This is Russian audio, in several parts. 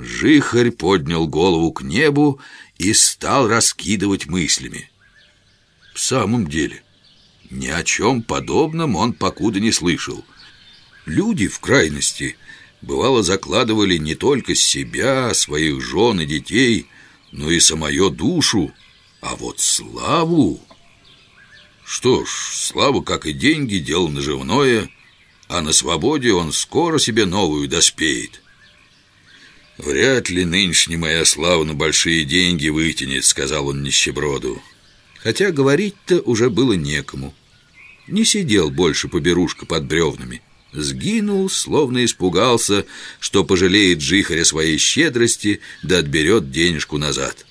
Жихарь поднял голову к небу и стал раскидывать мыслями. В самом деле, ни о чем подобном он покуда не слышал. Люди в крайности, бывало, закладывали не только себя, своих жен и детей, но и самую душу, а вот славу... Что ж, слава, как и деньги, дело наживное, а на свободе он скоро себе новую доспеет. «Вряд ли нынешняя моя слава на большие деньги вытянет», — сказал он нищеброду. Хотя говорить-то уже было некому. Не сидел больше поберушка под бревнами. Сгинул, словно испугался, что пожалеет жихаря своей щедрости, да отберет денежку назад.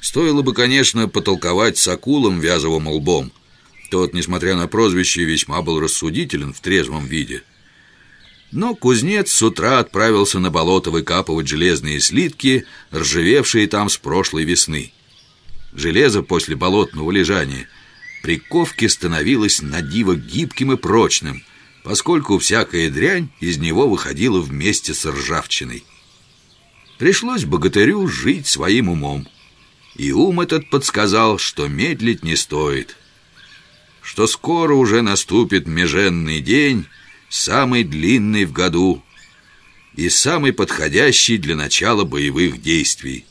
Стоило бы, конечно, потолковать с акулом вязовым лбом. Тот, несмотря на прозвище, весьма был рассудителен в трезвом виде. Но кузнец с утра отправился на болото выкапывать железные слитки, ржавевшие там с прошлой весны. Железо после болотного лежания при ковке становилось на диво гибким и прочным, поскольку всякая дрянь из него выходила вместе с ржавчиной. Пришлось богатырю жить своим умом. И ум этот подсказал, что медлить не стоит. Что скоро уже наступит меженный день, самый длинный в году и самый подходящий для начала боевых действий.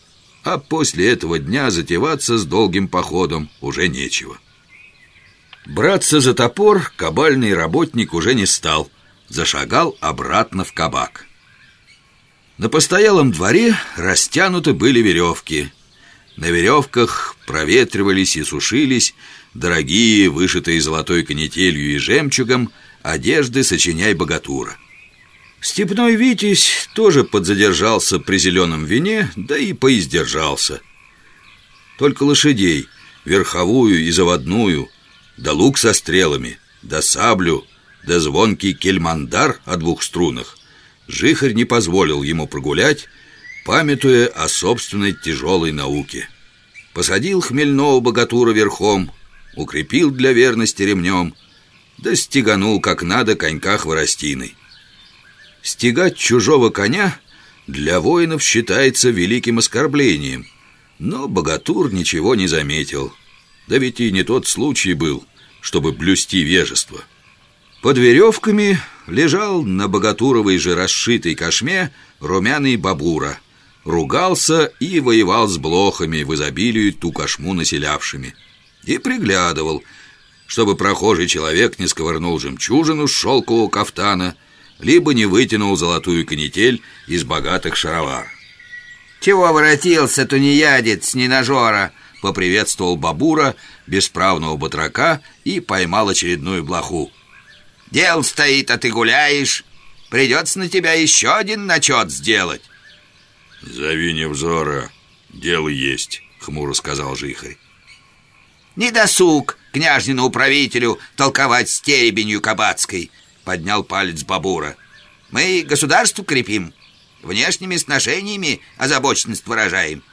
А после этого дня затеваться с долгим походом уже нечего. Браться за топор кабальный работник уже не стал, зашагал обратно в кабак. На постоялом дворе растянуты были веревки – на веревках проветривались и сушились дорогие, вышитые золотой канителью и жемчугом, одежды сочиняй богатура. Степной Витязь тоже подзадержался при зеленом вине, да и поиздержался. Только лошадей, верховую и заводную, да лук со стрелами, да саблю, да звонкий кельмандар о двух струнах, жихарь не позволил ему прогулять, памятуя о собственной тяжелой науке. Посадил хмельного богатура верхом, укрепил для верности ремнем, да стеганул как надо конька хворостиной. Стегать чужого коня для воинов считается великим оскорблением, но богатур ничего не заметил. Да ведь и не тот случай был, чтобы блюсти вежество. Под веревками лежал на богатуровой же расшитой кошме румяный бабура — ругался и воевал с блохами в изобилию ту кошму населявшими. И приглядывал, чтобы прохожий человек не сковырнул жемчужину с шелкового кафтана, либо не вытянул золотую канитель из богатых шаровар. «Чего воротился, тунеядец, ненажора?» — поприветствовал Бабура, бесправного батрака, и поймал очередную блоху. «Дел стоит, а ты гуляешь. Придется на тебя еще один начет сделать». «Зови Невзора, дело есть», — хмуро сказал Жихарь. «Не досуг княжнину управителю толковать с теребенью кабацкой», — поднял палец Бабура. «Мы государству крепим, внешними сношениями озабоченность выражаем.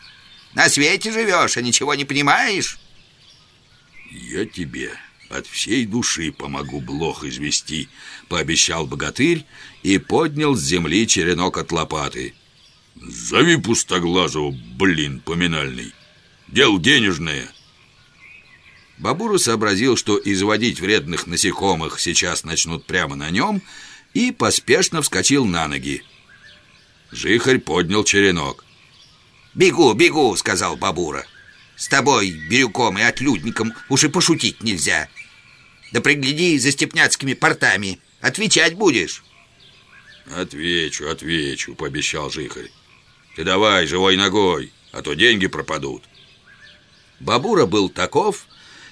На свете живешь, а ничего не понимаешь?» «Я тебе от всей души помогу блох извести», — пообещал богатырь и поднял с земли черенок от лопаты — Зови пустоглазого, блин, поминальный. Дел денежное. Бабура сообразил, что изводить вредных насекомых сейчас начнут прямо на нем, и поспешно вскочил на ноги. Жихарь поднял черенок. «Бегу, бегу», — сказал Бабура. «С тобой, Бирюком и отлюдником, уж и пошутить нельзя. Да пригляди за степняцкими портами, отвечать будешь». «Отвечу, отвечу», — пообещал Жихарь. Ты давай, живой ногой, а то деньги пропадут. Бабура был таков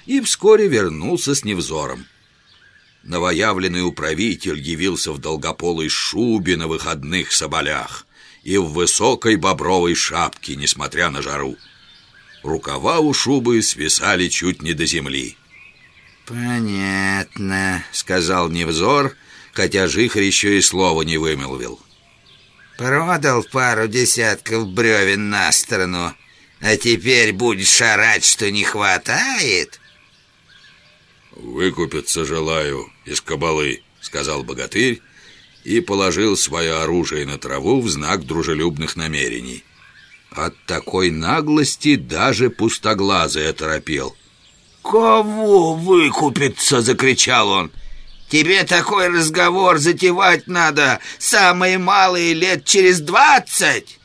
и вскоре вернулся с невзором. Новоявленный управитель явился в долгополой шубе на выходных соболях и в высокой бобровой шапке, несмотря на жару. Рукава у шубы свисали чуть не до земли. «Понятно», — сказал Невзор, хотя Жихарь еще и слова не вымолвил. Продал пару десятков бревен на сторону, а теперь будешь шарать, что не хватает? «Выкупиться желаю из кабалы», — сказал богатырь и положил свое оружие на траву в знак дружелюбных намерений. От такой наглости даже пустоглазый оторопел. «Кого выкупиться?» — закричал он. «Тебе такой разговор затевать надо, самые малые лет через двадцать!»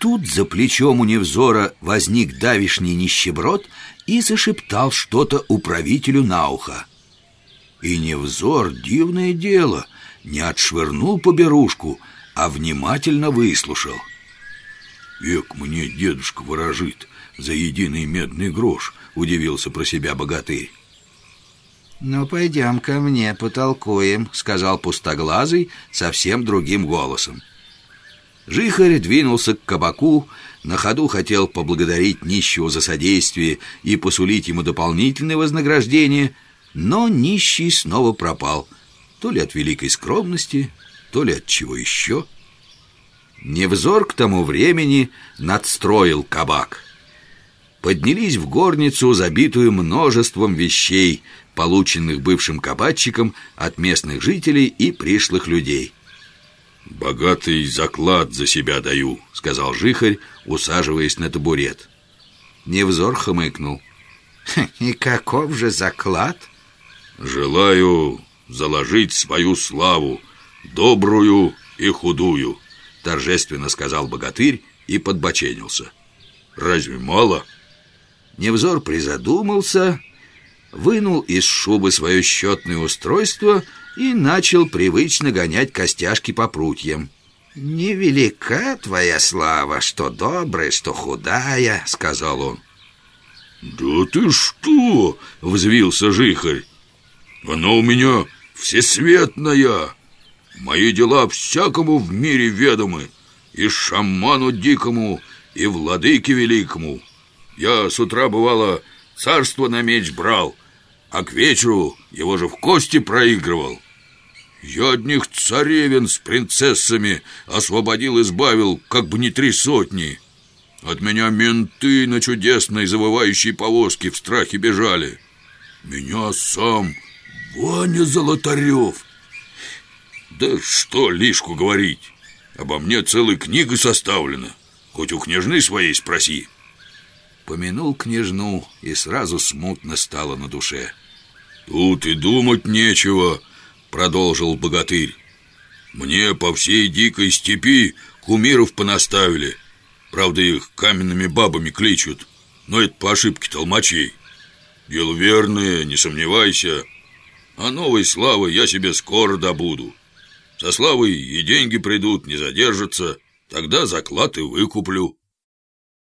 Тут за плечом у Невзора возник давишний нищеброд и зашептал что-то управителю на ухо. И Невзор, дивное дело, не отшвырнул поберушку, а внимательно выслушал. «Век мне дедушка ворожит за единый медный грош», — удивился про себя богатырь. «Ну, пойдем ко мне, потолкуем», — сказал пустоглазый совсем другим голосом. Жихарь двинулся к кабаку, на ходу хотел поблагодарить нищего за содействие и посулить ему дополнительное вознаграждение, но нищий снова пропал, то ли от великой скромности, то ли от чего еще. Невзор к тому времени надстроил кабак. Поднялись в горницу, забитую множеством вещей, полученных бывшим кабачиком от местных жителей и пришлых людей. «Богатый заклад за себя даю», — сказал Жихарь, усаживаясь на табурет. Невзор хмыкнул. «И каков же заклад?» «Желаю заложить свою славу, добрую и худую», — торжественно сказал богатырь и подбоченился. «Разве мало?» Невзор призадумался, вынул из шубы свое счетное устройство и начал привычно гонять костяшки по прутьям. «Невелика твоя слава, что добрая, что худая», — сказал он. «Да ты что?» — взвился Жихарь. «Она у меня всесветная. Мои дела всякому в мире ведомы, и шаману дикому, и владыке великому. Я с утра, бывало, царство на меч брал, а к вечеру его же в кости проигрывал. Я одних царевен с принцессами освободил, избавил, как бы не три сотни. От меня менты на чудесной завывающей повозке в страхе бежали. Меня сам Ваня Золотарев. Да что лишку говорить, обо мне целая книга составлена. Хоть у княжны своей спроси. Помянул княжну, и сразу смутно стало на душе. «Тут и думать нечего», — продолжил богатырь. «Мне по всей дикой степи кумиров понаставили. Правда, их каменными бабами кличут, но это по ошибке толмачей. Дело верное, не сомневайся. А новой славы я себе скоро добуду. Со славой и деньги придут, не задержатся, тогда заклад и выкуплю».